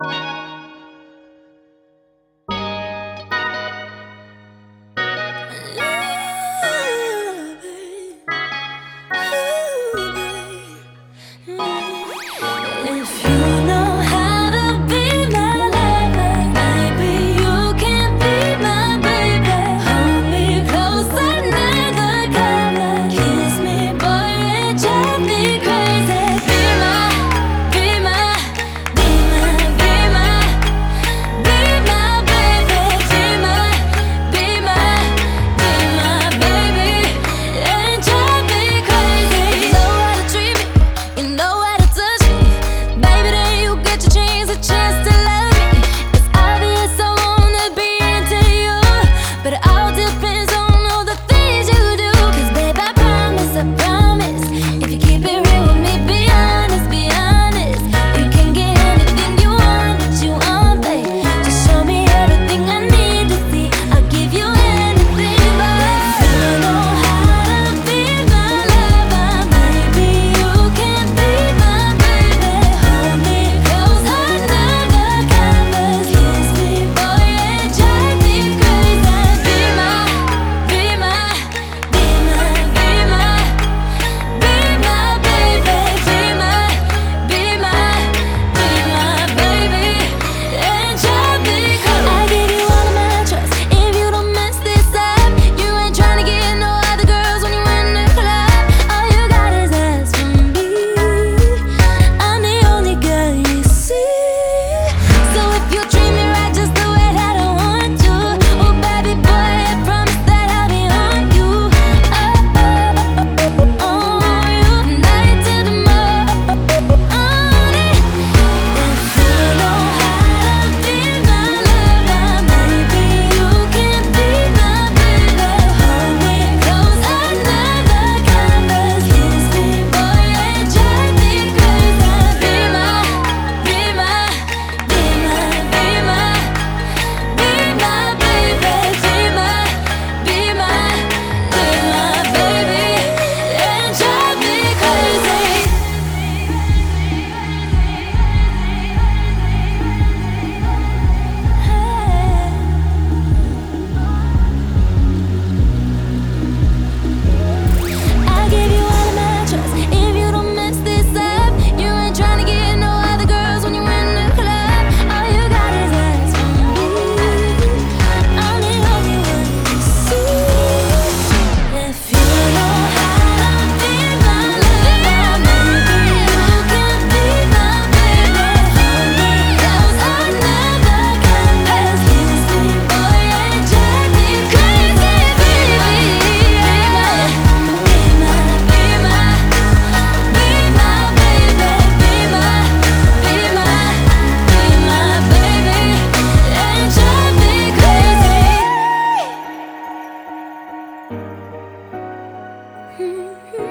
you you.